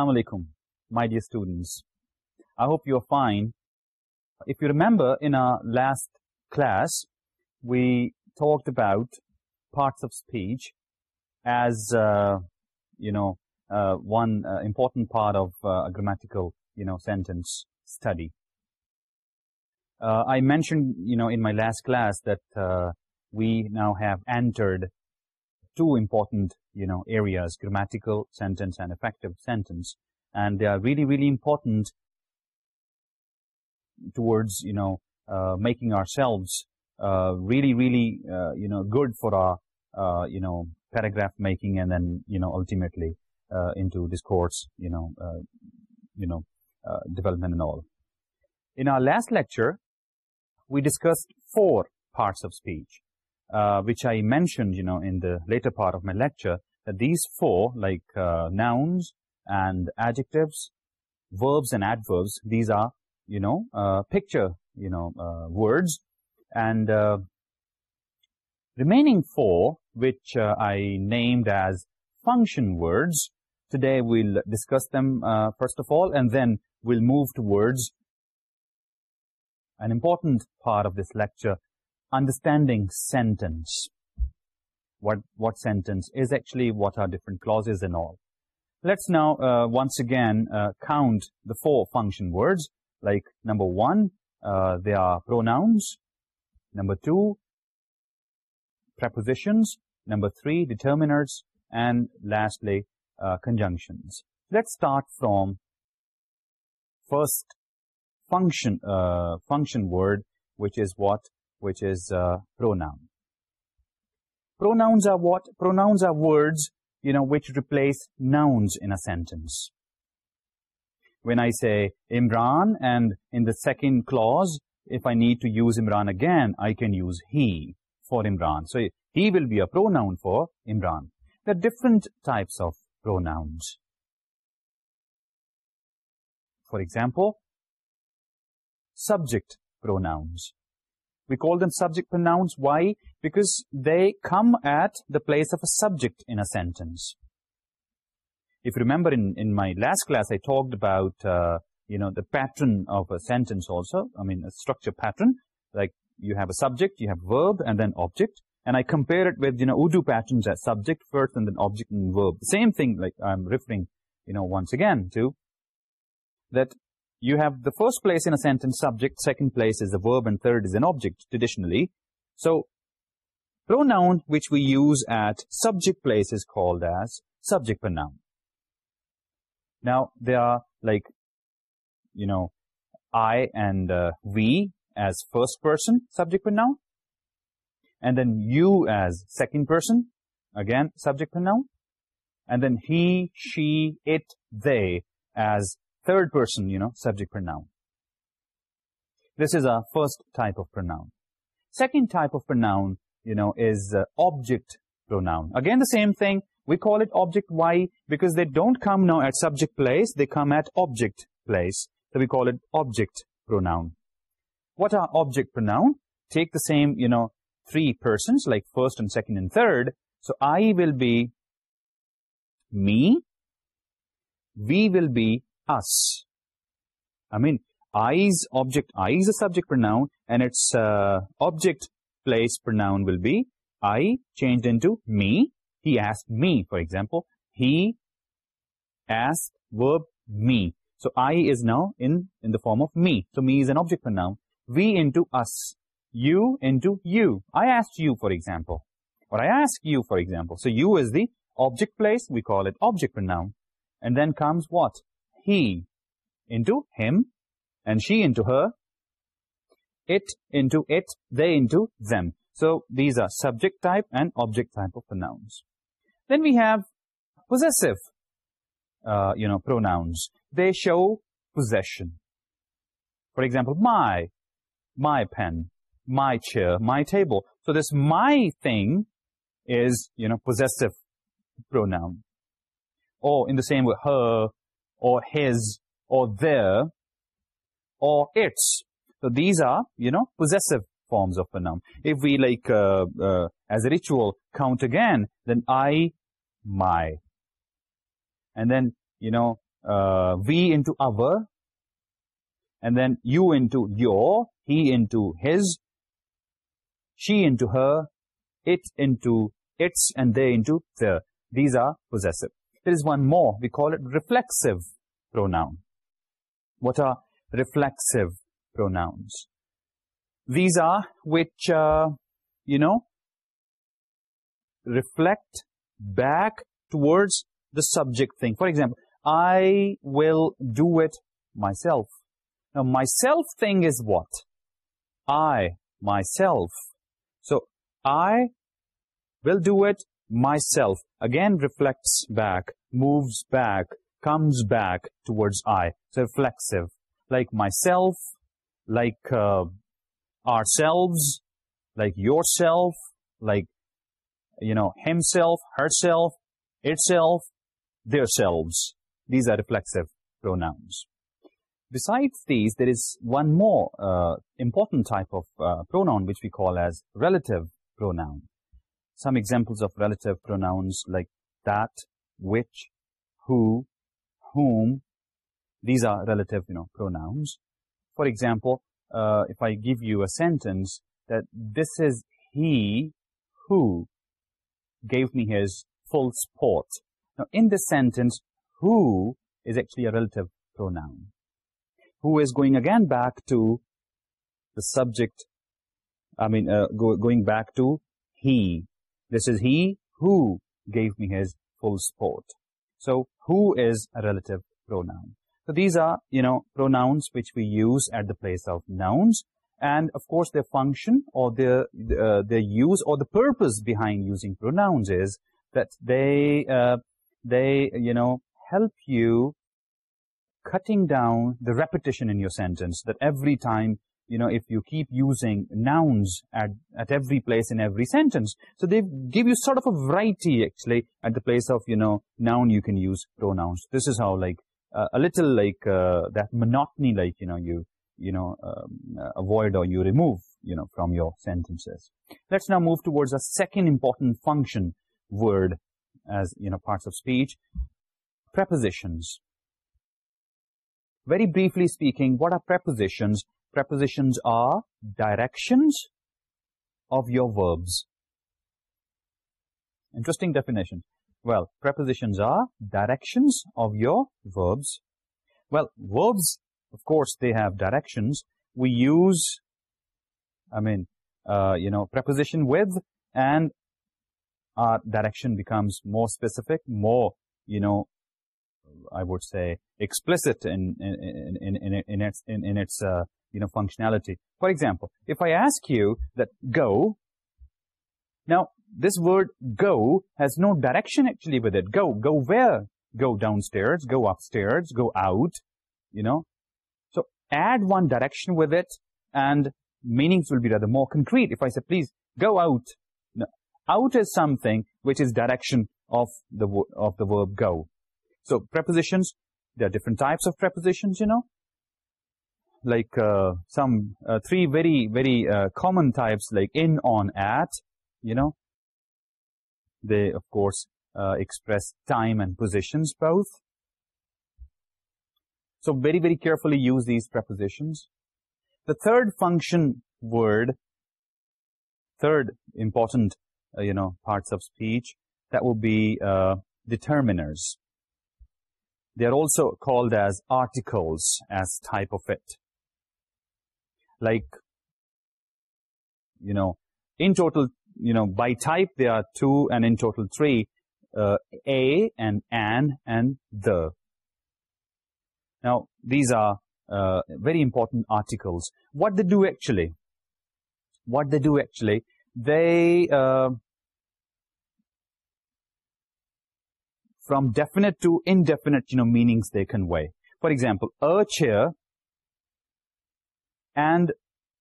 السلام علیکم my dear students I hope you are fine if you remember in last class we talk about parts of speech as you know one important part of grammatical you know sentence study I mention you know in my last class that we now have entered two important you know areas grammatical sentence and effective sentence. And they are really really important towards you know uh, making ourselves uh, really really uh, you know good for our uh, you know paragraph making and then you know ultimately uh, into discourse, you know uh, you know development and all. In our last lecture we discussed four parts of speech. Uh, which I mentioned, you know, in the later part of my lecture, these four, like uh, nouns and adjectives, verbs and adverbs, these are, you know, uh, picture, you know, words. And uh, remaining four, which I named as function words, today we'll discuss them first of all, and then we'll move towards an important part of this lecture, understanding sentence. What, what sentence is actually, what are different clauses and all. Let's now uh, once again uh, count the four function words. Like number one, uh, they are pronouns. Number two, prepositions. Number three, determiners. And lastly, conjunctions. Let's start from first function function word, which is what which is uh, a pronoun. Pronouns are what? Pronouns are words, you know, which replace nouns in a sentence. When I say Imran and in the second clause, if I need to use Imran again, I can use he for Imran. So he will be a pronoun for Imran. There are different types of pronouns. For example, subject pronouns. We call them subject pronouns. Why? Because they come at the place of a subject in a sentence. If you remember in, in my last class, I talked about, uh, you know, the pattern of a sentence also. I mean, a structure pattern. Like, you have a subject, you have verb, and then object. And I compare it with, you know, Urdu patterns as subject first and then object and verb. Same thing, like, I'm referring, you know, once again to that you have the first place in a sentence subject, second place is the verb, and third is an object traditionally. So, pronoun which we use at subject place is called as subject pronoun. Now, there are like, you know, I and uh, we as first person subject pronoun. And then you as second person, again, subject pronoun. And then he, she, it, they as third person you know subject pronoun. This is a first type of pronoun. Second type of pronoun you know is uh, object pronoun. Again the same thing. We call it object y because they don't come now at subject place. They come at object place. So we call it object pronoun. What are object pronoun? Take the same you know three persons like first and second and third. So i will be me. We will be us. I mean, I's object, I is a subject pronoun and its uh, object place pronoun will be I changed into me. He asked me, for example. He asked verb me. So, I is now in, in the form of me. So, me is an object pronoun. We into us. You into you. I asked you, for example. Or I ask you, for example. So, you is the object place. We call it object pronoun. And then comes what? he into him and she into her, it into it, they into them. So these are subject type and object type of pronouns. Then we have possessive, uh, you know, pronouns. They show possession. For example, my, my pen, my chair, my table. So this my thing is, you know, possessive pronoun. Or in the same way, her, or his or their or its. So these are, you know, possessive forms of a noun. If we like, uh, uh, as a ritual, count again, then I, my. And then, you know, uh, we into our. And then you into your, he into his, she into her, it into its, and they into their. These are possessive there is one more. We call it reflexive pronoun. What are reflexive pronouns? These are which, uh, you know, reflect back towards the subject thing. For example, I will do it myself. Now, myself thing is what? I, myself. So, I will do it myself again reflects back, moves back, comes back towards I. So reflexive. Like myself, like uh, ourselves, like yourself, like, you know, himself, herself, itself, theirselves. These are reflexive pronouns. Besides these, there is one more uh, important type of uh, pronoun which we call as relative pronoun some examples of relative pronouns like that, which, who, whom. These are relative you know, pronouns. For example, uh, if I give you a sentence that this is he who gave me his false port. Now, in this sentence, who is actually a relative pronoun. Who is going again back to the subject, I mean, uh, going back to he, this is he who gave me his full support. So who is a relative pronoun? So these are, you know, pronouns which we use at the place of nouns. And of course, their function or their, uh, their use or the purpose behind using pronouns is that they, uh, they, you know, help you cutting down the repetition in your sentence that every time you know, if you keep using nouns at, at every place in every sentence. So they give you sort of a variety, actually, at the place of, you know, noun you can use pronouns. This is how, like, uh, a little like uh, that monotony, like, you know, you, you know, um, uh, avoid or you remove, you know, from your sentences. Let's now move towards a second important function word as, you know, parts of speech, prepositions. Very briefly speaking, what are prepositions? prepositions are directions of your verbs. Interesting definition. Well, prepositions are directions of your verbs. Well, verbs, of course, they have directions. We use, I mean, uh, you know, preposition with and our direction becomes more specific, more, you know, I would say explicit in, in, in, in, in its, in, in its uh, you know, functionality. For example, if I ask you that go, now this word go has no direction actually with it. Go, go where? Go downstairs, go upstairs, go out, you know. So add one direction with it and meanings will be rather more concrete. If I say, please go out, no. out is something which is direction of the, of the verb go. So prepositions, there are different types of prepositions, you know like uh, some uh, three very very uh, common types like in on at you know. They of course express time and positions both. So very very carefully use these prepositions. The third function word third important you know parts of speech that will be determiners. They are also called as articles as type of it. Like, you know, in total, you know, by type there are two, and in total three: uh, a, and an, and the. Now, these are uh, very important articles. What they do actually, what they do actually, they, uh, from definite to indefinite, you know, meanings they convey. For example, a chair and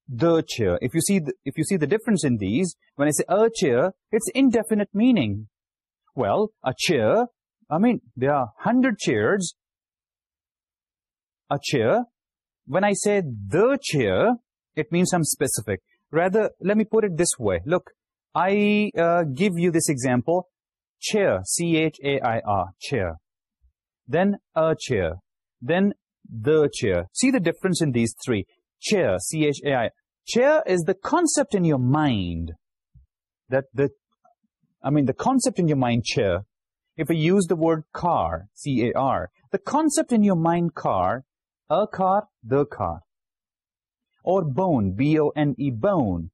the chair. If you see the, if you see the difference in these, when I say a chair, it's indefinite meaning. Well, a chair, I mean, there are hundred chairs. A chair, when I say the chair, it means I'm specific. Rather, let me put it this way. Look, I uh, give you this example, chair, C-H-A-I-R, chair. Then a chair, then the chair. See the difference in these three chair, C-H-A-I. Chair is the concept in your mind that the, I mean, the concept in your mind, chair, if I use the word car, C-A-R, the concept in your mind, car, a car, the car, or bone, B-O-N-E, bone,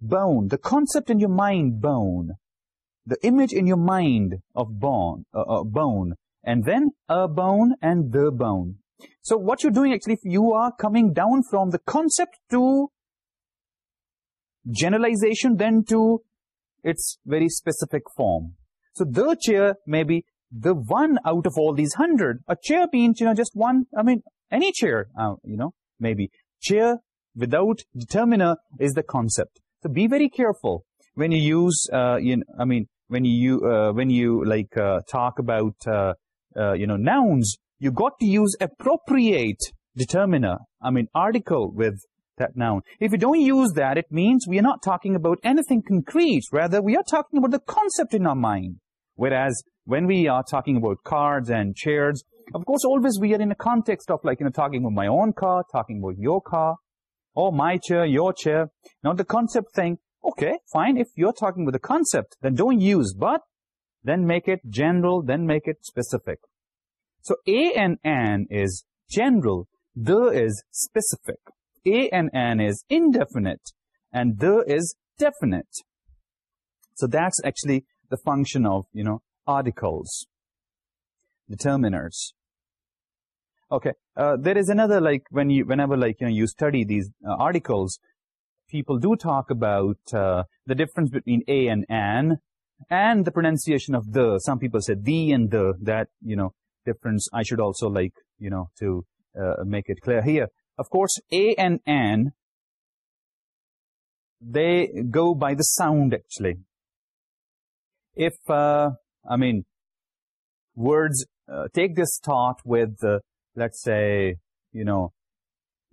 bone, the concept in your mind, bone, the image in your mind of bone, uh, uh, bone, and then a bone and the bone. So what you're doing actually, if you are coming down from the concept to generalization, then to its very specific form. So the chair may be the one out of all these hundred. A chair means, you know, just one, I mean, any chair, uh, you know, maybe. Chair without determiner is the concept. So be very careful when you use, uh, you know, I mean, when you, uh, when you like, talk about, you know, nouns, you got to use appropriate determiner. I mean, article with that noun. If you don't use that, it means we are not talking about anything concrete. Rather, we are talking about the concept in our mind. Whereas, when we are talking about cards and chairs, of course, always we are in a context of like, you know, talking about my own car, talking about your car, or my chair, your chair. Now, the concept thing, okay, fine. If you're talking about the concept, then don't use but, then make it general, then make it specific. So a and ANN is general, the is specific. A and ANN is indefinite and the is definite. So that's actually the function of, you know, articles, determiners. Okay, uh, there is another, like, when you, whenever, like, you know, you study these uh, articles, people do talk about uh, the difference between A and an and the pronunciation of the. Some people say the and the, that, you know, difference I should also like, you know, to uh, make it clear here. Of course, A and N, they go by the sound, actually. If, uh, I mean, words, uh, take this thought with, uh, let's say, you know,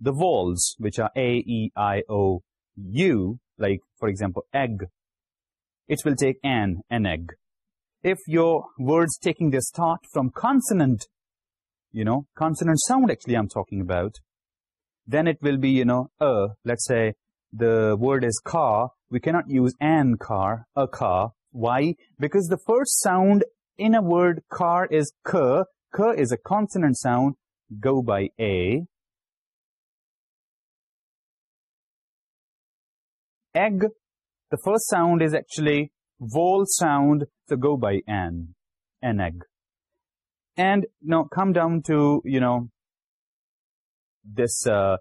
the vowels, which are A, E, I, O, U, like, for example, egg. It will take n an egg if your words taking their start from consonant, you know, consonant sound actually I'm talking about, then it will be, you know, a. Let's say the word is car. We cannot use an car, a car. Why? Because the first sound in a word car is k. K is a consonant sound. Go by a. Egg. The first sound is actually vowel sound to go by an, an egg. And now come down to, you know, this uh,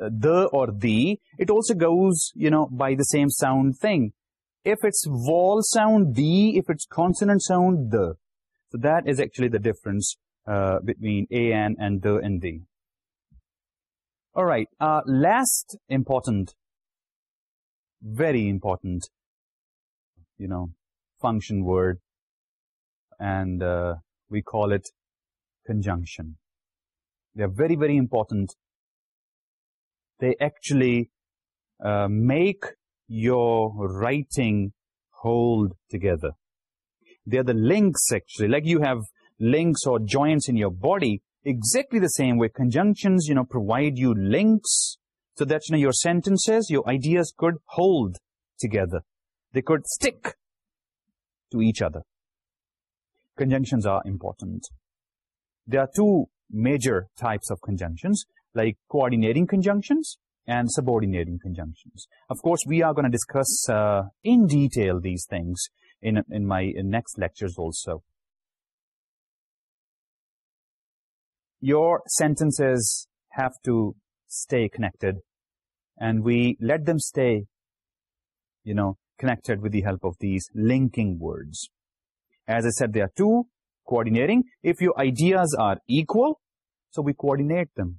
uh, the or the, it also goes, you know, by the same sound thing. If it's vowel sound, the, if it's consonant sound, the. So that is actually the difference uh, between an and the and the. All right, last important, very important you know, function word and uh, we call it conjunction. They are very, very important. They actually uh, make your writing hold together. They are the links actually, like you have links or joints in your body, exactly the same way conjunctions, you know, provide you links so that, you know, your sentences, your ideas could hold together they could stick to each other. Conjunctions are important. There are two major types of conjunctions, like coordinating conjunctions and subordinating conjunctions. Of course, we are going to discuss uh, in detail these things in, in my next lectures also. Your sentences have to stay connected and we let them stay, you know, connected with the help of these linking words. As I said, there are two, coordinating. If your ideas are equal, so we coordinate them.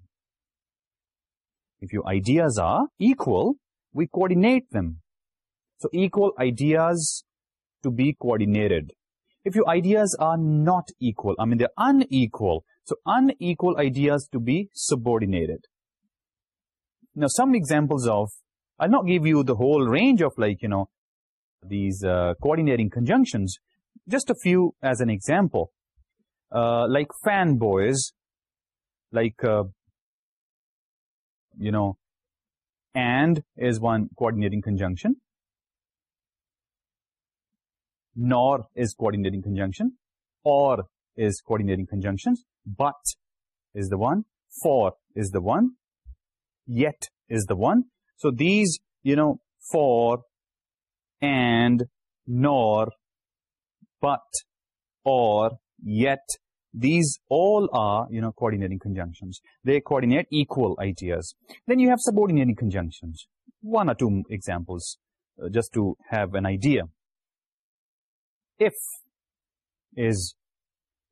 If your ideas are equal, we coordinate them. So equal ideas to be coordinated. If your ideas are not equal, I mean they're unequal, so unequal ideas to be subordinated. Now some examples of, I'll not give you the whole range of like, you know, these uh, coordinating conjunctions. Just a few as an example. Uh, like FANBOYS, like, uh, you know, and is one coordinating conjunction. Nor is coordinating conjunction. Or is coordinating conjunctions. But is the one. For is the one. Yet is the one. So these, you know, for, and nor but or yet these all are you know coordinating conjunctions. They coordinate equal ideas. Then you have subordinating conjunctions. One or two examples uh, just to have an idea. If is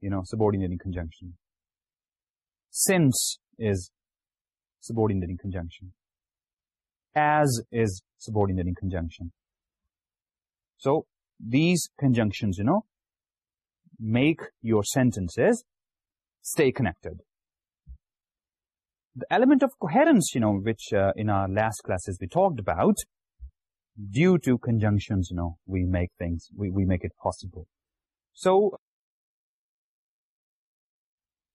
you know subordinating conjunction. Since is subordinating conjunction. As is subordinating conjunction. So, these conjunctions, you know, make your sentences stay connected. The element of coherence, you know, which uh, in our last classes we talked about, due to conjunctions, you know, we make things, we, we make it possible. So,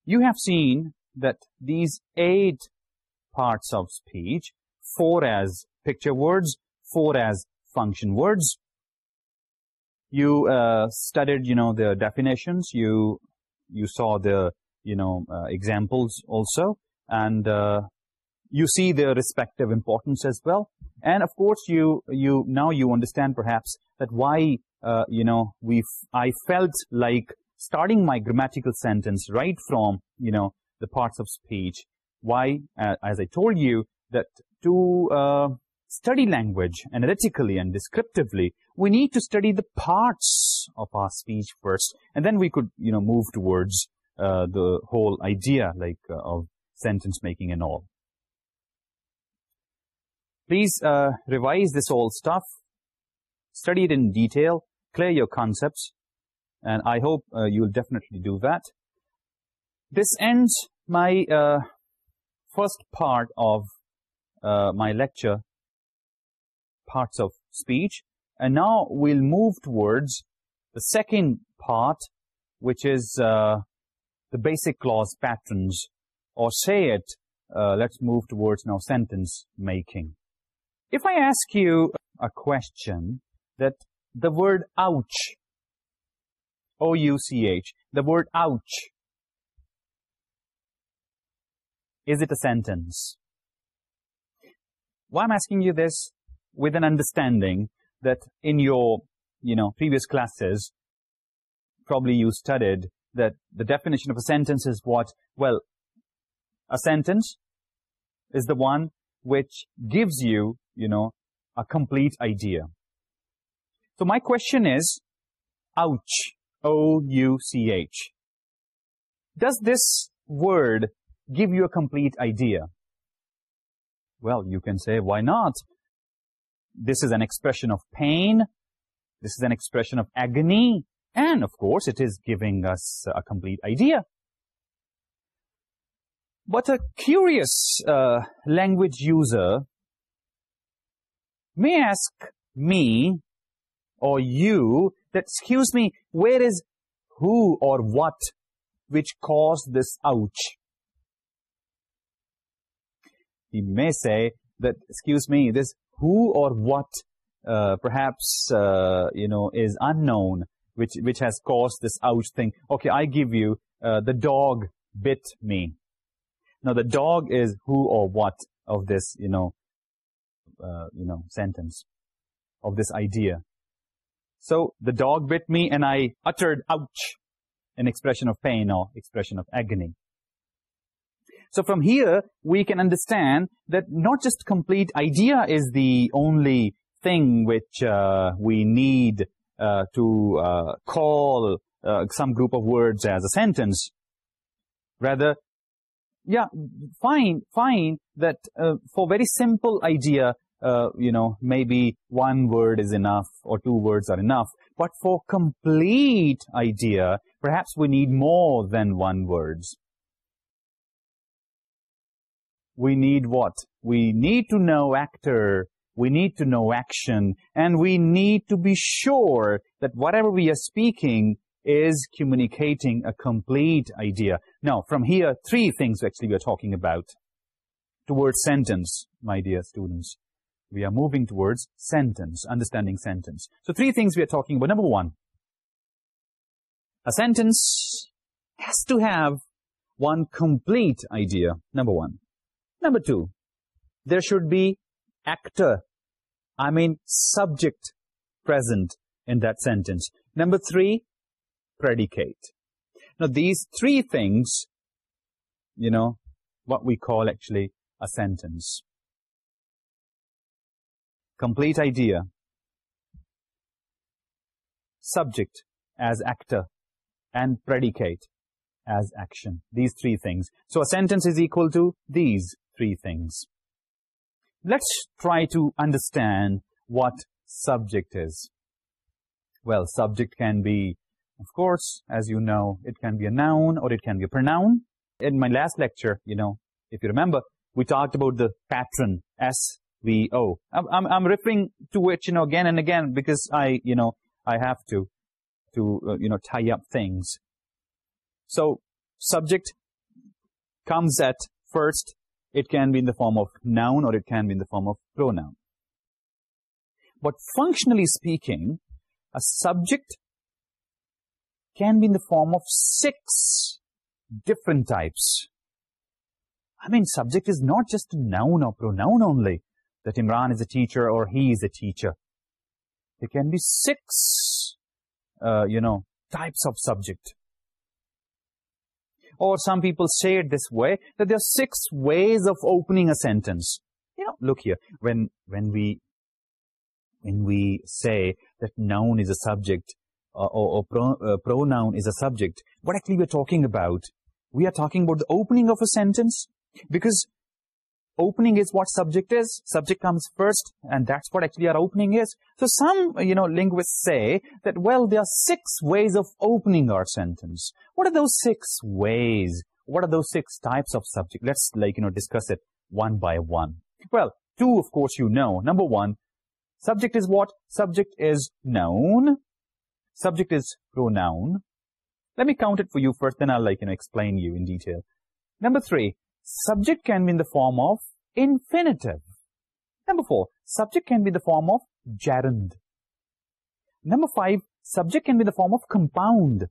you have seen that these eight parts of speech, four as picture words, four as function words, you uh, studied you know the definitions. You you saw the you know uh, examples also. And uh, you see their respective importance as well. And of course you you now you understand perhaps that why you know we i felt like starting my grammatical sentence right from you know the parts of speech. Why as i told you that to study language analytically and descriptively, we need to study the parts of our speech first, and then we could, you know, move towards uh, the whole idea, like, uh, of sentence making and all. Please uh, revise this old stuff, study it in detail, clear your concepts, and I hope you'll definitely do that. This ends my first part of my lecture parts of speech. And now we'll move towards the second part, which is uh, the basic clause patterns. Or say it, uh, let's move towards now sentence making. If I ask you a question that the word ouch, O-U-C-H, the word ouch, is it a sentence? Why I'm asking you this? with an understanding that in your you know previous classes probably you studied that the definition of a sentence is what? Well a sentence is the one which gives you you know a complete idea. So my question is ouch o u c h. Does this word give you a complete idea? Well you can say why not? this is an expression of pain, this is an expression of agony, and of course it is giving us a complete idea. But a curious uh, language user may ask me or you that, excuse me, where is who or what which caused this ouch? He may say that, excuse me, this who or what uh, perhaps uh, you know is unknown which which has caused this ouch thing. Okay i give you uh, the dog bit me. Now the dog is who or what of this you know you know sentence of this idea. So the dog bit me and i uttered ouch an expression of pain or expression of agony. So from here, we can understand that not just complete idea is the only thing which uh, we need uh, to uh, call some group of words as a sentence. Rather, yeah, fine, fine that for very simple idea, you know, maybe one word is enough or two words are enough. But for complete idea, perhaps we need more than one words we need what? We need to know actor, we need to know action, and we need to be sure that whatever we are speaking is communicating a complete idea. Now, from here, three things actually we are talking about. Towards sentence, my dear students. We are moving towards sentence, understanding sentence. So three things we are talking about. Number one, a sentence has to have one complete idea, number one. Number two there should be actor I mean subject present in that sentence number three predicate these three things you know what we call actually a sentence complete idea subject as actor and predicate as action these three things so a sentence is equal to these three things. Let's try to understand what subject is. Well, subject can be, of course, as you know, it can be a noun or it can be a pronoun. In my last lecture, you know, if you remember, we talked about the patron, S-V-O. I'm, referring to it, you know, again and again because I, you know, I have to, to uh, you know, tie up things. So, subject comes at first it can be in the form of noun or it can be in the form of pronoun. But functionally speaking, a subject can be in the form of six different types. I mean, subject is not just noun or pronoun only, that Imran is a teacher or he is a teacher. There can be six, uh, you know, types of subject or some people say it this way, that there are six ways of opening a sentence. You know, look here, when, when we, when we say that noun is a subject uh, or, or pro, uh, pronoun is a subject, what actually we're talking about? We are talking about the opening of a sentence because opening is what subject is. Subject comes first, and that's what actually our opening is. So some, you know, linguists say that, well, there are six ways of opening our sentence. What are those six ways? What are those six types of subject? Let's, like, you know, discuss it one by one. Well, two, of course, you know. Number one, subject is what? Subject is noun. Subject is pronoun. Let me count it for you first, then I'll, like, you know, explain you in detail. Number three, subject can be in the form of infinitive. Number four, subject can be the form of gerund. Number five, subject can be the form of compound.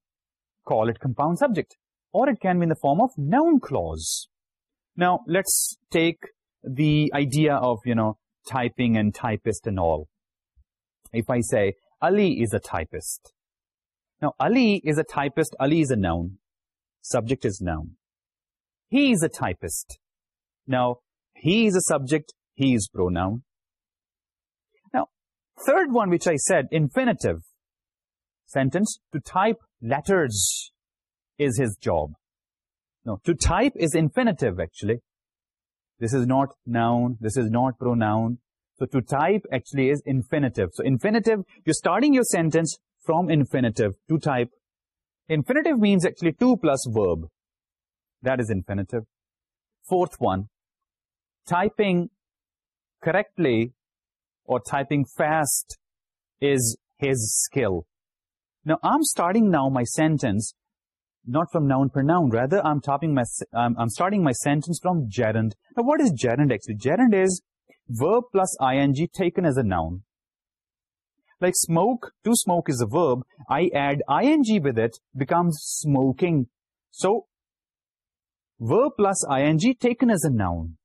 Call it compound subject. Or it can be in the form of noun clause. Now, let's take the idea of, you know, typing and typist and all. If I say, Ali is a typist. Now, Ali is a typist. Ali is a noun. Subject is noun he is a typist. Now, he is a subject, he is pronoun. Now, third one which I said, infinitive sentence, to type letters is his job. No, to type is infinitive actually. This is not noun, this is not pronoun. So, to type actually is infinitive. So, infinitive, you're starting your sentence from infinitive to type. Infinitive means actually 2 plus verb that is infinitive. Fourth one, typing correctly or typing fast is his skill. Now, I'm starting now my sentence not from noun pronoun. Rather, I'm, topping my, I'm starting my sentence from gerund. Now, what is gerund actually? Gerund is verb plus ing taken as a noun. Like smoke, to smoke is a verb. I add ing with it becomes smoking. So, verb plus ing taken as a noun.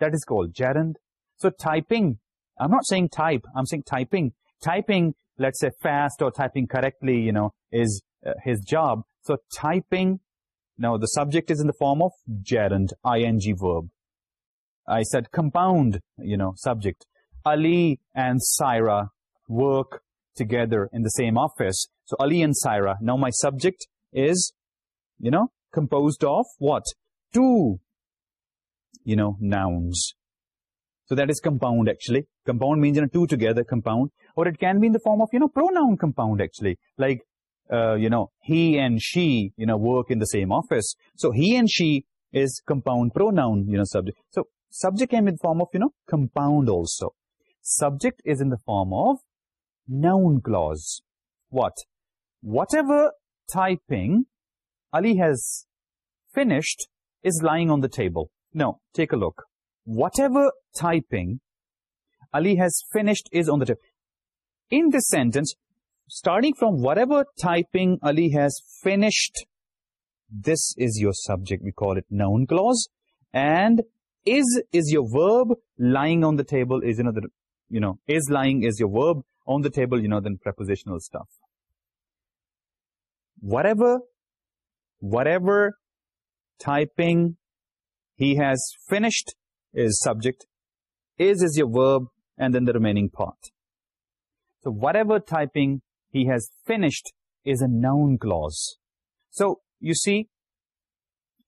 That is called gerund. So typing, I'm not saying type, I'm saying typing. Typing, let's say fast or typing correctly, you know, is uh, his job. So typing, now the subject is in the form of gerund, ing verb. I said compound, you know, subject. Ali and Syra work together in the same office. So Ali and Syra, now my subject is, you know, composed of what? two you know nouns. So that is compound actually. Compound means in a two together compound. Or it can be in the form of you know pronoun compound actually. Like uh, you know he and she you know work in the same office. So he and she is compound pronoun you know subject. So subject can be in the form of you know compound also. Subject is in the form of noun clause. What? Whatever typing ali has finished is lying on the table. Now, take a look. Whatever typing Ali has finished is on the table. In this sentence, starting from whatever typing Ali has finished, this is your subject. We call it noun clause. And is is your verb lying on the table is another, you know, is lying is your verb on the table, you know, then prepositional stuff. Whatever, whatever typing. He has finished is subject. Is is your verb. And then the remaining part. So whatever typing he has finished is a noun clause. So you see,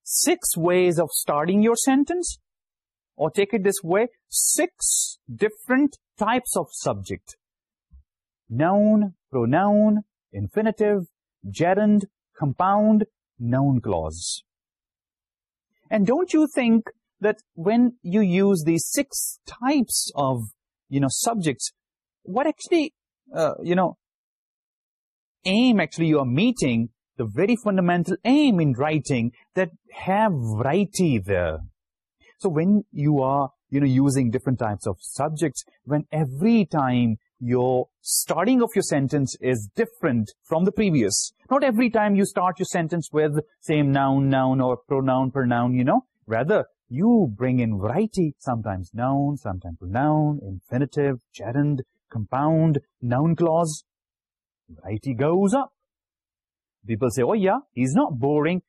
six ways of starting your sentence. Or take it this way, six different types of subject. Noun, pronoun, infinitive, gerund, compound, noun clause. And don't you think that when you use these six types of, you know, subjects, what actually, uh, you know, aim actually you are meeting, the very fundamental aim in writing that have variety there. So when you are, you know, using different types of subjects, when every time your starting of your sentence is different from the previous. Not every time you start your sentence with same noun, noun or pronoun, pronoun, you know. Rather, you bring in variety, sometimes noun, sometimes pronoun, infinitive, gerund, compound, noun clause. Variety goes up. People say, oh yeah, he's not boring.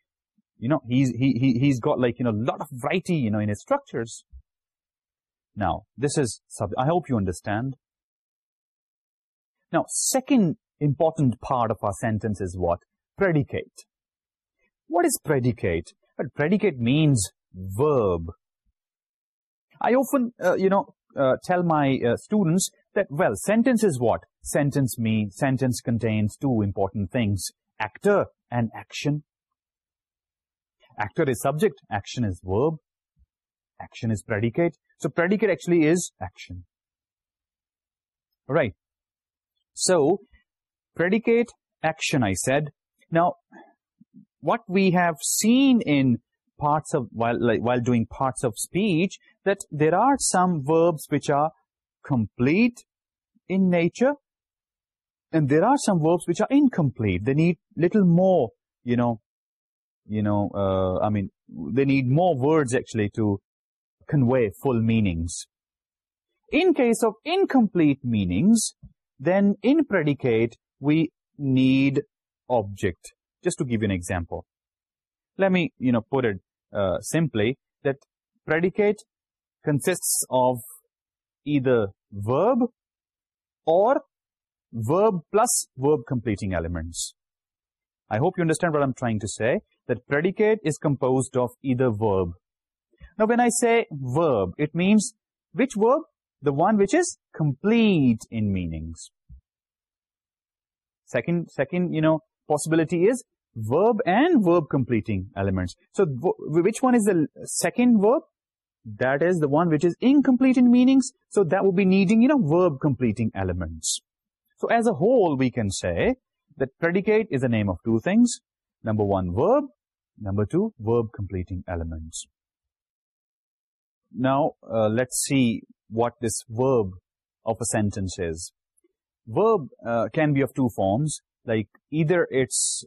You know, he's, he, he, he's got like, you know, a lot of variety, you know, in his structures. Now, this is, I hope you understand. Now, second important part of our sentence is what? Predicate. What is predicate? Well, predicate means verb. I often, uh, you know, uh, tell my uh, students that, well, sentence is what? Sentence me sentence contains two important things, actor and action. Actor is subject, action is verb. Action is predicate. So predicate actually is action. Right. So, predicate action. I said. Now, what we have seen in parts of while while doing parts of speech that there are some verbs which are complete in nature and there are some verbs which are incomplete they need little more you know you know uh, i mean they need more words actually to convey full meanings in case of incomplete meanings then in predicate we need object. Just to give you an example. Let me you know put it uh, simply that predicate consists of either verb or verb plus verb completing elements. I hope you understand what i'm trying to say that predicate is composed of either verb. Now when i say verb it means which verb? the one which is complete in meanings. Second, second, you know, possibility is verb and verb completing elements. So which one is the second verb? That is the one which is incomplete in meanings. So that would be needing, you know, verb completing elements. So as a whole, we can say that predicate is the name of two things. Number one, verb. Number two, verb completing elements. Now, uh, let's see what this verb of a sentence is. Verb uh, can be of two forms, like either it's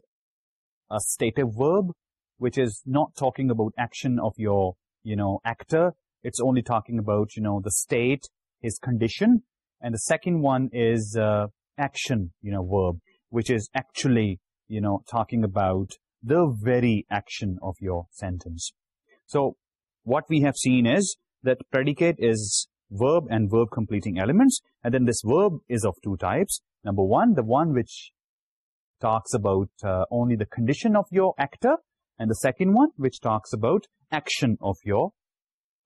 a stative verb, which is not talking about action of your, you know, actor. It's only talking about, you know, the state, his condition. And the second one is uh, action, you know, verb, which is actually, you know, talking about the very action of your sentence. So what we have seen is that predicate is verb and verb completing elements. And then this verb is of two types. Number one, the one which talks about uh, only the condition of your actor. And the second one, which talks about action of your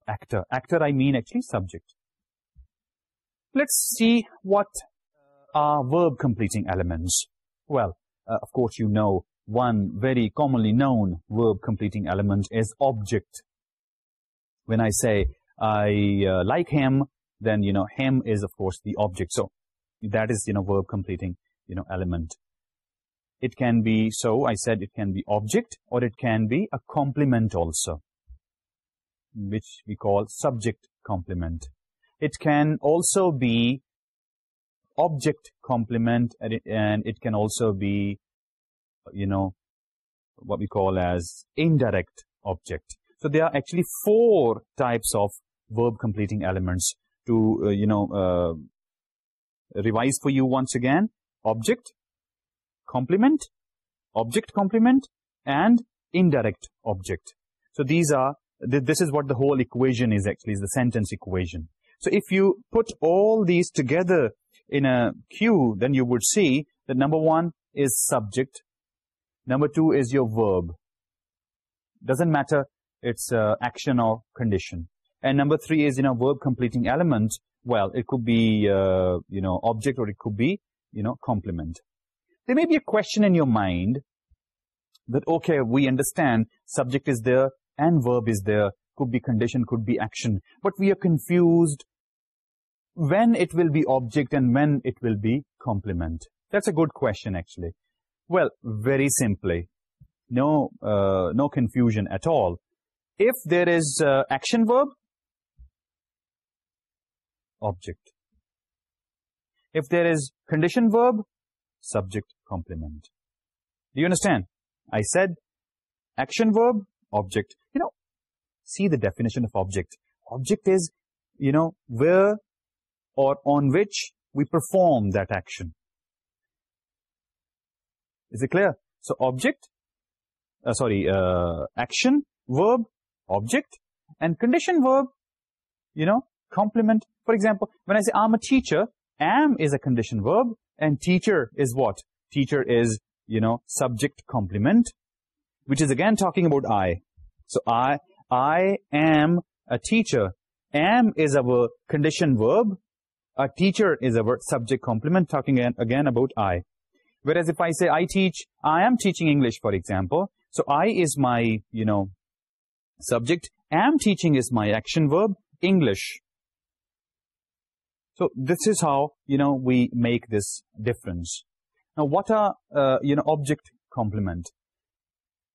actor. Actor, I mean actually subject. Let's see what are verb completing elements. Well, uh, of course you know one very commonly known verb completing element is object. When I say I uh, like him, then, you know, him is, of course, the object. So, that is, you know, verb completing, you know, element. It can be, so, I said it can be object or it can be a complement also, which we call subject complement. It can also be object complement and it can also be, you know, what we call as indirect object. So, there are actually four types of verb completing elements to uh, you know uh, revise for you once again. Object complement object complement and indirect object. So these are this is what the whole equation is actually is the sentence equation. So if you put all these together in a queue then you would see that number one is subject number two is your verb. Doesn't matter it's uh, action or condition. And number three is, you know, verb completing element. Well, it could be, uh, you know, object or it could be, you know, complement. There may be a question in your mind that, okay, we understand subject is there and verb is there. Could be condition, could be action. But we are confused when it will be object and when it will be complement. That's a good question, actually. Well, very simply, no, uh, no confusion at all. If there is uh, action verb, object. If there is condition verb, subject complement. Do you understand? I said action verb, object. You know, see the definition of object. Object is, you know, where or on which we perform that action. Is it clear? So object, uh, sorry, uh, action, verb, object, and condition verb, you know, complement for example, when I say I'm a teacher, am is a condition verb, and teacher is what? Teacher is, you know, subject complement, which is again talking about I. So I, I am a teacher. Am is a condition verb. A teacher is a subject complement, talking again about I. Whereas if I say I teach, I am teaching English, for example. So I is my, you know, subject. Am teaching is my action verb, English. So this is how, you know, we make this difference. Now what are, uh, you know, object complement?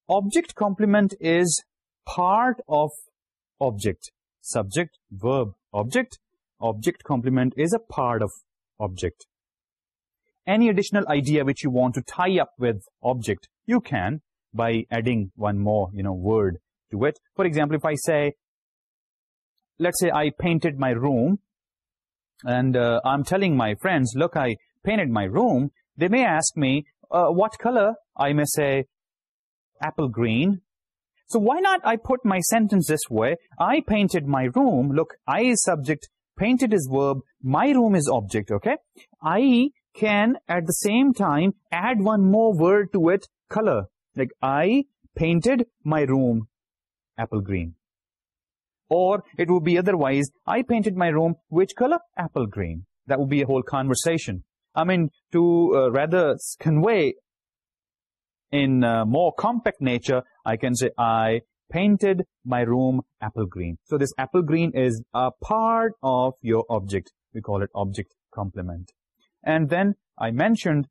Object complement is part of object, subject, verb, object. Object complement is a part of object. Any additional idea which you want to tie up with object, you can by adding one more, you know, word to it. For example, if I say, let's say I painted my room, and uh, I'm telling my friends, look, I painted my room, they may ask me, uh, what color? I may say, apple green. So why not I put my sentence this way? I painted my room. Look, I is subject, painted is verb, my room is object, okay? I can, at the same time, add one more word to it, color. Like, I painted my room, apple green or it would be otherwise, I painted my room which color? Apple green. That would be a whole conversation. I mean, to uh, rather convey in uh, more compact nature, I can say I painted my room apple green. So this apple green is a part of your object. We call it object complement. And then I mentioned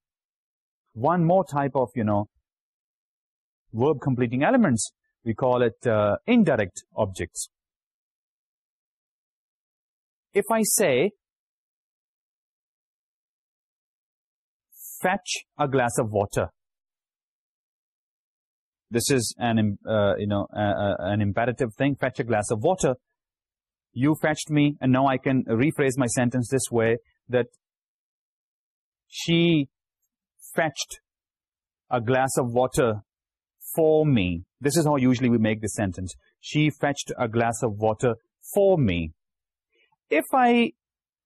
one more type of, you know, verb completing elements. We call it uh, indirect objects if I say fetch a glass of water. This is an, uh, you know, uh, an imperative thing, fetch a glass of water. You fetched me and now I can rephrase my sentence this way that she fetched a glass of water for me. This is how usually we make the sentence. She fetched a glass of water for me if I,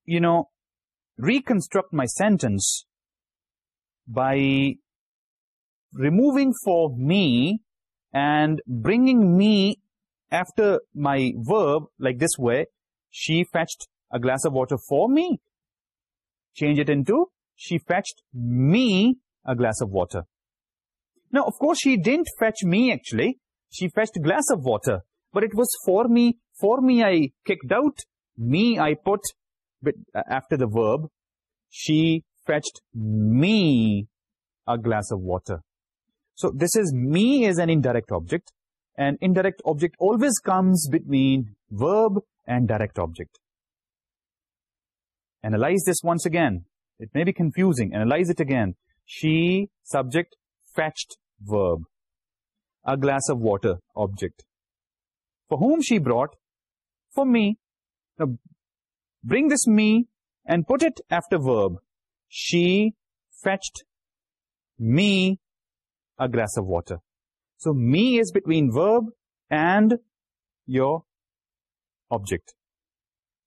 you know, reconstruct my sentence by removing for me and bringing me after my verb like this way, she fetched a glass of water for me. Change it into, she fetched me a glass of water. Now, of course, she didn't fetch me actually. She fetched a glass of water. But it was for me, for me I kicked out me I put uh, after the verb she fetched me a glass of water. So this is me is an indirect object An indirect object always comes between verb and direct object. Analyze this once again. It may be confusing. Analyze it again. She subject fetched verb. A glass of water object. For whom she brought? For me. Now, bring this me and put it after verb. She fetched me a glass of water. So, me is between verb and your object.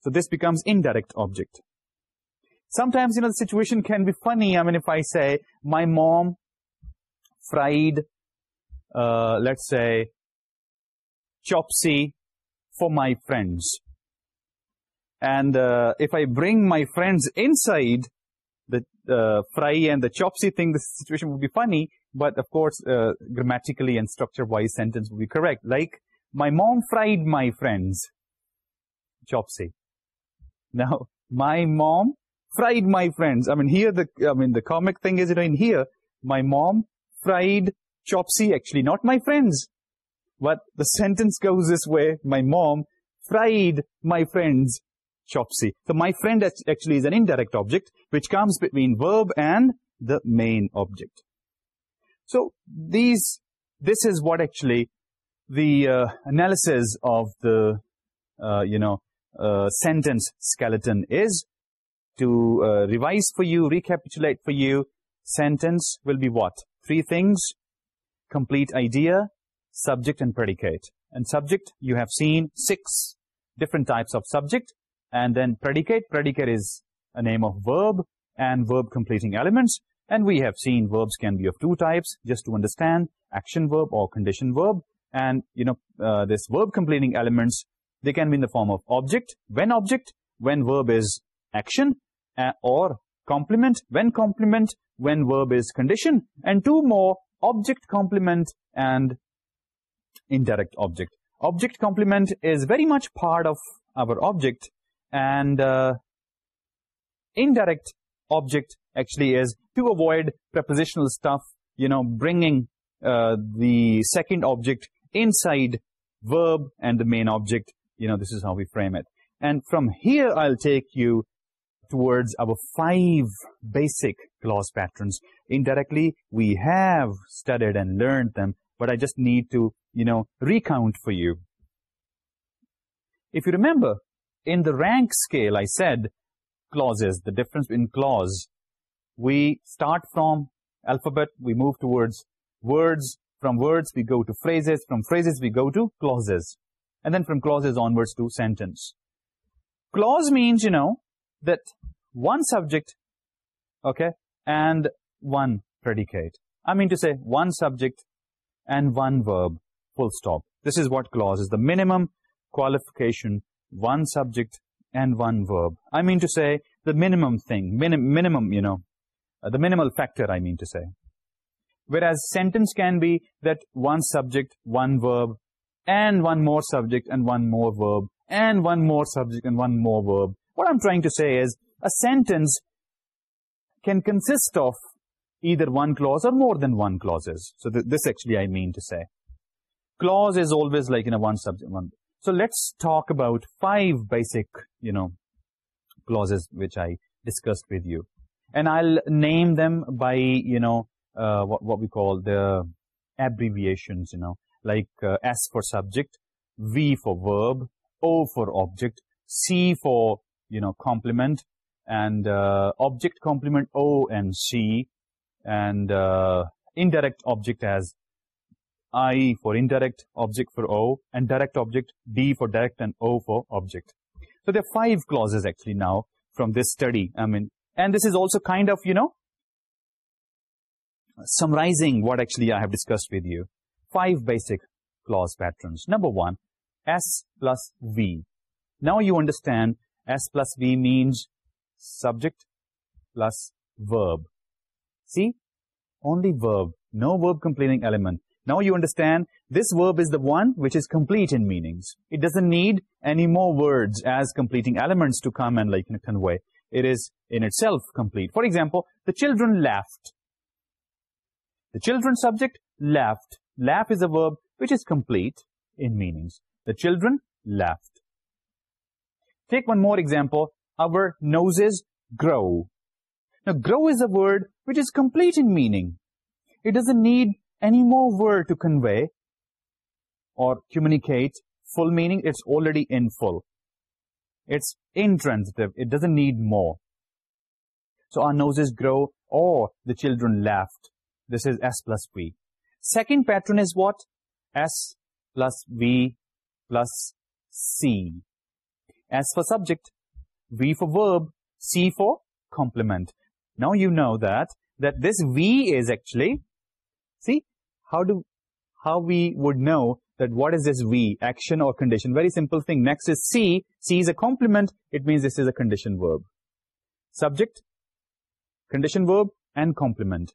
So, this becomes indirect object. Sometimes, you know, the situation can be funny. I mean, if I say, my mom fried, uh, let's say, chopsy for my friends and uh, if I bring my friends inside the uh, fry and the chopsy thing, the situation would be funny, but of course, uh, grammatically and structure-wise sentence would be correct. Like, my mom fried my friends. Chopsy. Now, my mom fried my friends. I mean, here, the I mean, the comic thing is, in here, my mom fried Chopsy, actually, not my friends. But the sentence goes this way, my mom fried my friends Chopsy. So my friend actually is an indirect object which comes between verb and the main object. So these this is what actually the uh, analysis of the, uh, you know, uh, sentence skeleton is. To revise for you, recapitulate for you, sentence will be what? Three things, complete idea, subject and predicate. And subject, you have seen six different types of subject and then predicate. Predicate is a name of verb and verb completing elements. And we have seen verbs can be of two types, just to understand, action verb or condition verb. And, you know, uh, this verb completing elements, they can be in the form of object, when object, when verb is action, uh, or complement, when complement, when verb is condition, and two more, object complement and indirect object. Object complement is very much part of our object, and uh, indirect object actually is to avoid prepositional stuff, you know, bringing uh, the second object inside verb and the main object. You know, this is how we frame it. And from here, I'll take you towards our five basic clause patterns. Indirectly, we have studied and learned them, but I just need to, you know, recount for you. If you remember, in the rank scale, I said, clauses, the difference in clause, we start from alphabet, we move towards words, from words we go to phrases, from phrases we go to clauses, and then from clauses onwards to sentence. Clause means, you know, that one subject, okay, and one predicate. I mean to say one subject and one verb, full stop. This is what clause is, the minimum qualification one subject and one verb. I mean to say the minimum thing, minimum, you know, uh, the minimal factor I mean to say. Whereas sentence can be that one subject, one verb, and one more subject and one more verb, and one more subject and one more verb. What I'm trying to say is a sentence can consist of either one clause or more than one clauses. So this actually I mean to say. Clause is always like in a one subject, one verb. So let's talk about five basic, you know, clauses which I discussed with you. And I'll name them by, you know, uh, what, we call the abbreviations, you know, like uh, S for subject, V for verb, O for object, C for, you know, complement, and uh, object complement O and C, and indirect object as IE for indirect, object for O, and direct object, D for direct, and O for object. So there are five clauses actually now from this study. I mean, and this is also kind of, you know, summarizing what actually I have discussed with you. Five basic clause patterns. Number one, S plus V. Now you understand S plus V means subject plus verb. See, only verb, no verb completing element. Now you understand, this verb is the one which is complete in meanings. It doesn't need any more words as completing elements to come and like convey. It is in itself complete. For example, the children laughed. The children subject laughed. Laugh is a verb which is complete in meanings. The children laughed. Take one more example. Our noses grow. Now, grow is a word which is complete in meaning. It doesn't need any more word to convey or communicate full meaning, it's already in full. It's intransitive. It doesn't need more. So our noses grow or the children laughed. This is S plus V. Second pattern is what? S plus V plus C. S for subject, V for verb, C for complement. Now you know that, that this V is actually See, how do how we would know that what is this V, action or condition? Very simple thing. Next is C. C is a complement. It means this is a condition verb. Subject, condition verb, and complement.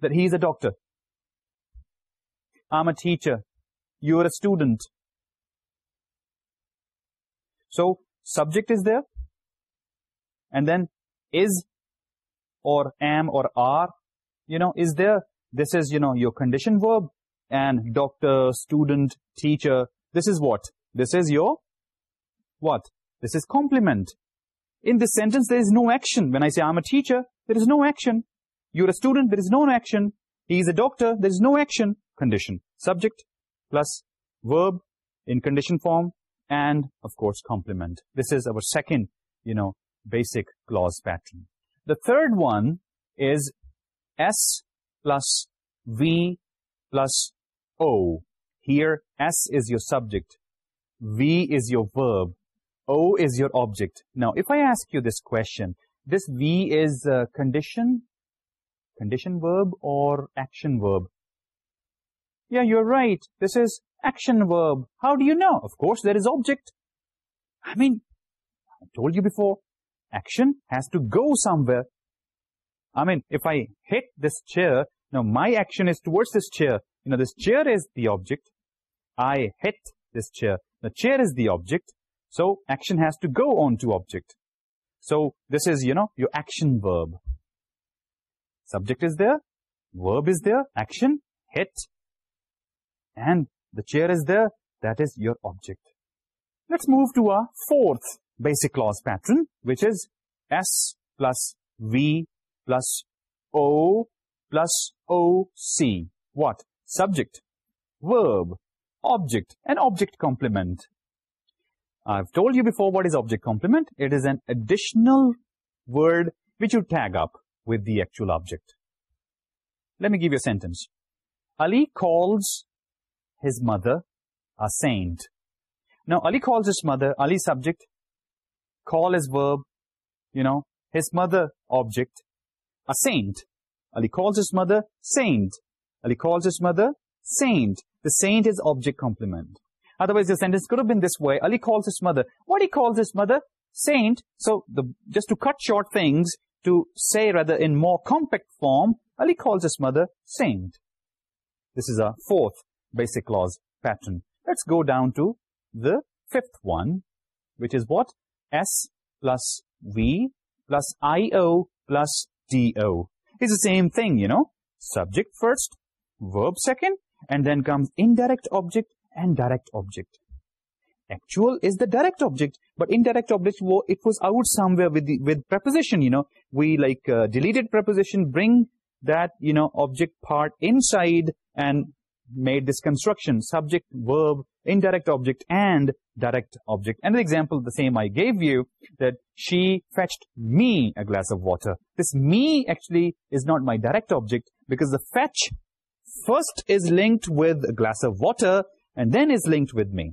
That he is a doctor. I'm a teacher. You are a student. So, subject is there. And then, is, or am, or are, you know, is there this is you know your condition verb and doctor student teacher. This is what? This is your what? This is complement. In this sentence there is no action. When i say i'm a teacher there is no action. You're a student there is no action. He is a doctor there is no action. Condition. Subject plus verb in condition form and of course complement. This is our second you know basic clause pattern. The third one is s plus V plus O. Here, S is your subject. V is your verb. O is your object. Now, if I ask you this question, this V is condition, condition verb or action verb? Yeah, you're right. This is action verb. How do you know? Of course, there is object. I mean, I told you before, action has to go somewhere. I mean, if I hit this chair, now my action is towards this chair. You know, this chair is the object. I hit this chair. The chair is the object. So, action has to go on to object. So, this is, you know, your action verb. Subject is there. Verb is there. Action. Hit. And the chair is there. That is your object. Let's move to our fourth basic clause pattern, which is S plus V plus O plus OC. What? Subject, verb, object and object complement. I've told you before what is object complement. It is an additional word which you tag up with the actual object. Let me give you a sentence. Ali calls his mother a saint. Now, Ali calls his mother, Ali subject, call is verb, you know, his mother object, a saint calls his mother saint. Saint Ali calls his mother saint. The saint is object complement. Otherwise, the sentence could have been this way. Ali calls his mother. What he calls his mother? Saint. So the, just to cut short things, to say rather in more compact form, Ali calls his mother saint. This is our fourth basic clause pattern. Let's go down to the fifth one, which is what? S plus V plus IO plus S-T-O. It's the same thing, you know. Subject first, verb second, and then comes indirect object and direct object. Actual is the direct object, but indirect object, it was out somewhere with the, with preposition, you know. We like uh, deleted preposition, bring that, you know, object part inside and made this construction, subject, verb, indirect object, and direct object. Another example, the same I gave you, that she fetched me a glass of water. This me actually is not my direct object because the fetch first is linked with a glass of water and then is linked with me.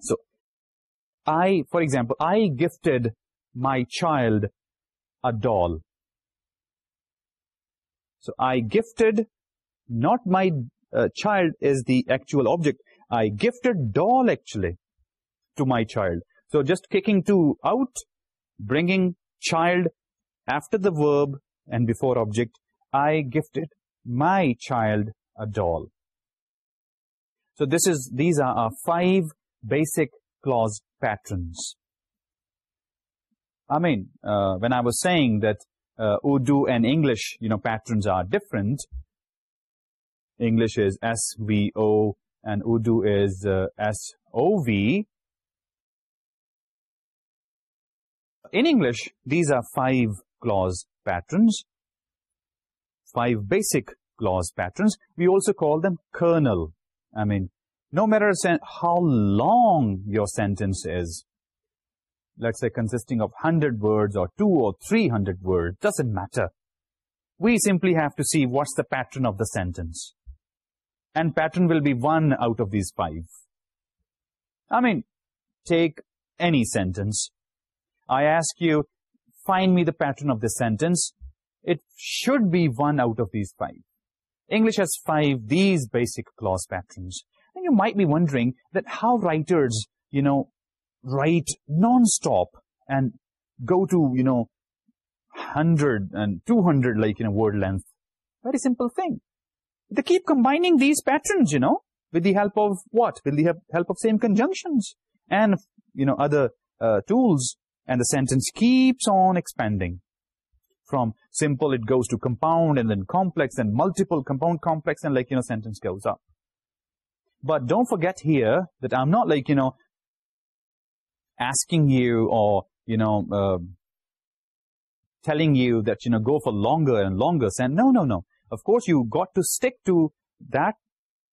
So, I, for example, I gifted my child a doll. So, I gifted not my uh, child is the actual object. I gifted doll actually to my child. So just kicking to out, bringing child after the verb and before object, I gifted my child a doll. So this is these are our five basic clause patterns. I mean, uh, when I was saying that uh, Urdu and English, you know, patterns are different, English is S-V-O and Urdu is uh, S-O-V. In English, these are five clause patterns, five basic clause patterns. We also call them kernel. I mean, no matter how long your sentence is, let's say consisting of 100 words or 2 or 300 words, doesn't matter. We simply have to see what's the pattern of the sentence and pattern will be one out of these five. I mean, take any sentence. I ask you, find me the pattern of this sentence. It should be one out of these five. English has five these basic clause patterns. And you might be wondering that how writers, you know, write non-stop and go to, you know, 100 and 200 like in a word length. Very simple thing they keep combining these patterns, you know, with the help of what? With the help of same conjunctions and, you know, other uh, tools. And the sentence keeps on expanding. From simple, it goes to compound and then complex and multiple compound complex and like, you know, sentence goes up. But don't forget here that I'm not like, you know, asking you or, you know, uh, telling you that, you know, go for longer and longer. Sen no, no, no of course you got to stick to that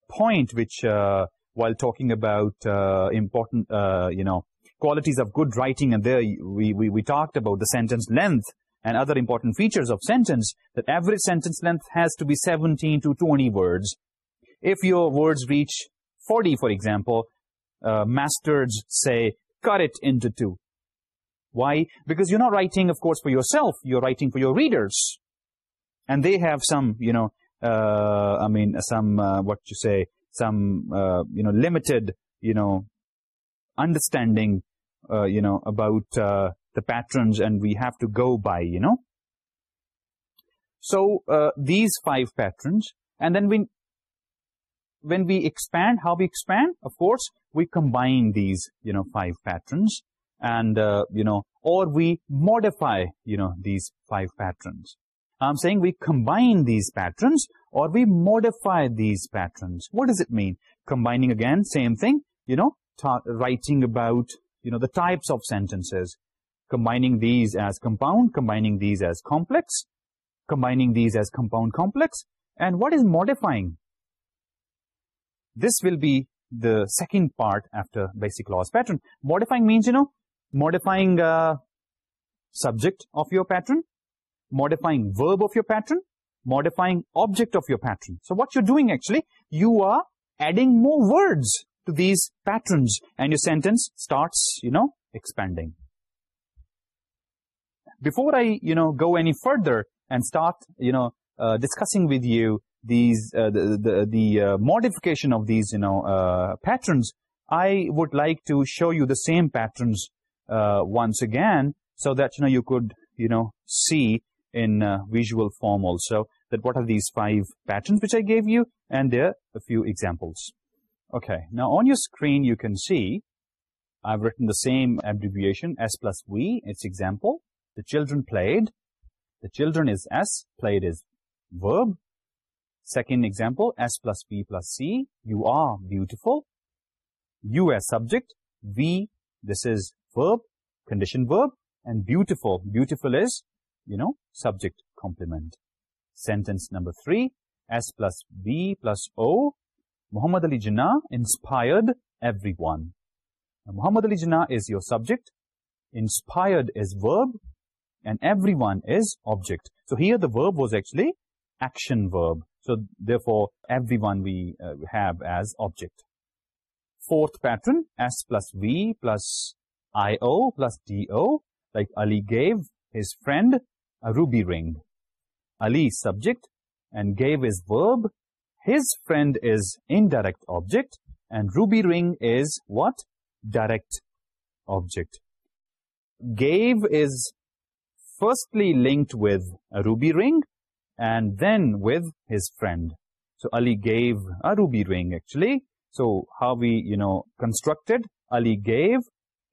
point which uh, while talking about uh, important uh, you know qualities of good writing and there we, we talked about the sentence length and other important features of sentence that average sentence length has to be 17 to 20 words. If your words reach 40 for example uh, masters say cut it into two. Why? Because you're not writing of course for yourself you're writing for your readers and they have some you know uh, i mean some uh, what you say some uh, you know limited you know understanding uh, you know about the patterns and we have to go by you know? So uh, these five patterns and then we when we expand how we expand? Of course we combine these you know five patterns and you know or we modify you know these five patterns I'm saying we combine these patterns or we modify these patterns. What does it mean? Combining again, same thing, you know, writing about, you know, the types of sentences. Combining these as compound, combining these as complex, combining these as compound complex. And what is modifying? This will be the second part after basic clause pattern. Modifying means, you know, modifying uh, subject of your pattern modifying verb of your pattern, modifying object of your pattern. So what you're doing actually, you are adding more words to these patterns and your sentence starts, you know, expanding. Before I, you know, go any further and start, you know, uh, discussing with you these, uh, the, the, the uh, modification of these, you know, uh, patterns, I would like to show you the same patterns uh, once again so that, you know, you could, you know, see in uh, visual form also that what are these five patterns which I gave you and there are a few examples. Okay, now on your screen you can see I've written the same abbreviation S plus V, its example. The children played. The children is S, played is verb. Second example, S plus V plus C, you are beautiful. You as subject, V, this is verb, condition verb, and beautiful. Beautiful is you know, subject complement. Sentence number three, S plus V plus O, Muhammad Ali Jinnah inspired everyone. Muhammad Ali Jinnah is your subject, inspired is verb, and everyone is object. So here the verb was actually action verb. So therefore, everyone we uh, have as object. Fourth pattern, S plus V plus I-O plus D-O, like Ali gave his friend a ruby ring. Ali subject and gave is verb. His friend is indirect object and ruby ring is what? Direct object. Gave is firstly linked with a ruby ring and then with his friend. So Ali gave a ruby ring actually. So how we, you know, constructed Ali gave,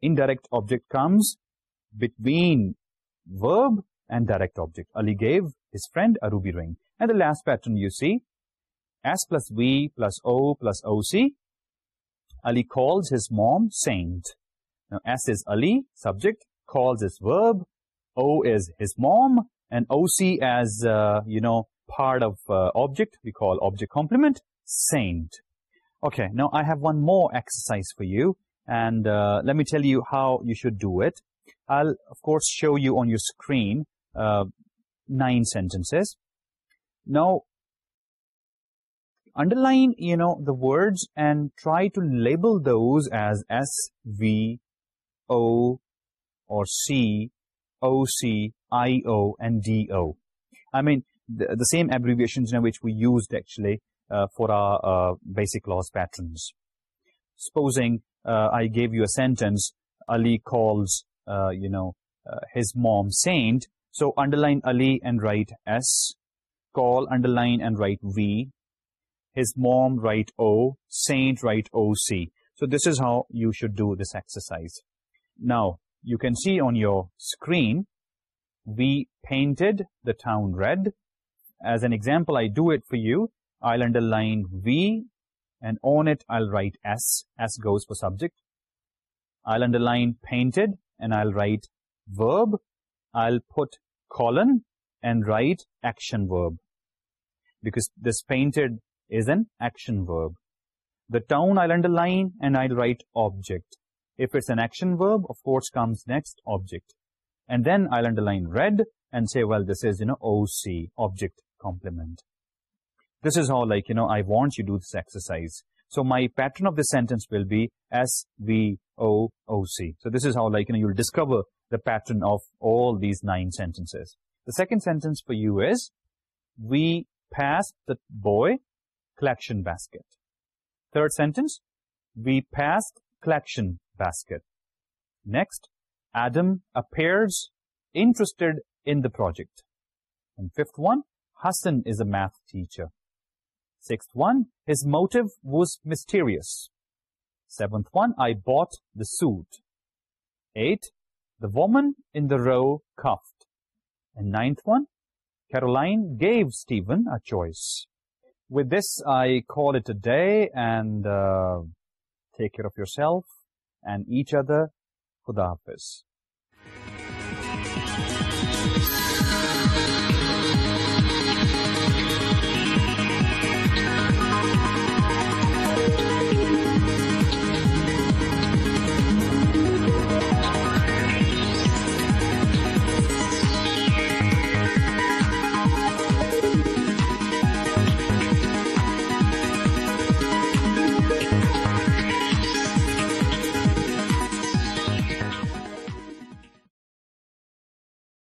indirect object comes between verb and direct object. Ali gave his friend a ruby ring. And the last pattern you see, S plus V plus O plus OC, Ali calls his mom saint. Now S is Ali, subject, calls his verb, O is his mom, and OC as, uh, you know, part of uh, object, we call object complement, saint. Okay, now I have one more exercise for you, and uh, let me tell you how you should do it. I'll, of course, show you on your screen, uh, nine sentences. Now, underline, you know, the words and try to label those as S, V, O, or C, O, C, I, O, and D, O. I mean, the, same abbreviations in which we used, actually, uh, for our uh, basic clause patterns. Supposing I gave you a sentence, Ali calls, you know, his mom saint, so underline Ali and write S. Call underline and write V. His mom write O. Saint write OC. So this is how you should do this exercise. Now, you can see on your screen, we painted the town red. As an example, I do it for you. I'll underline V and on it I'll write S. S goes for subject. I'll underline painted and I'll write verb I'll put colon and write action verb because this painted is an action verb. The town I'll underline and I'll write object. If it's an action verb, of course comes next object. And then I'll underline red and say, well, this is, you know, OC, object complement. This is how, like, you know, I want you to do this exercise. So my pattern of the sentence will be S-V-O-O-C. So this is how like, you know, you'll discover the pattern of all these nine sentences. The second sentence for you is, we passed the boy collection basket. Third sentence, we passed collection basket. Next, Adam appears interested in the project. And fifth one, Hassan is a math teacher. Sixth one, his motive was mysterious. Seventh one, I bought the suit. Eight, the woman in the row coughed. And ninth one, Caroline gave Stephen a choice. With this, I call it a day and uh, take care of yourself and each other. Khuda Hafiz. Thank.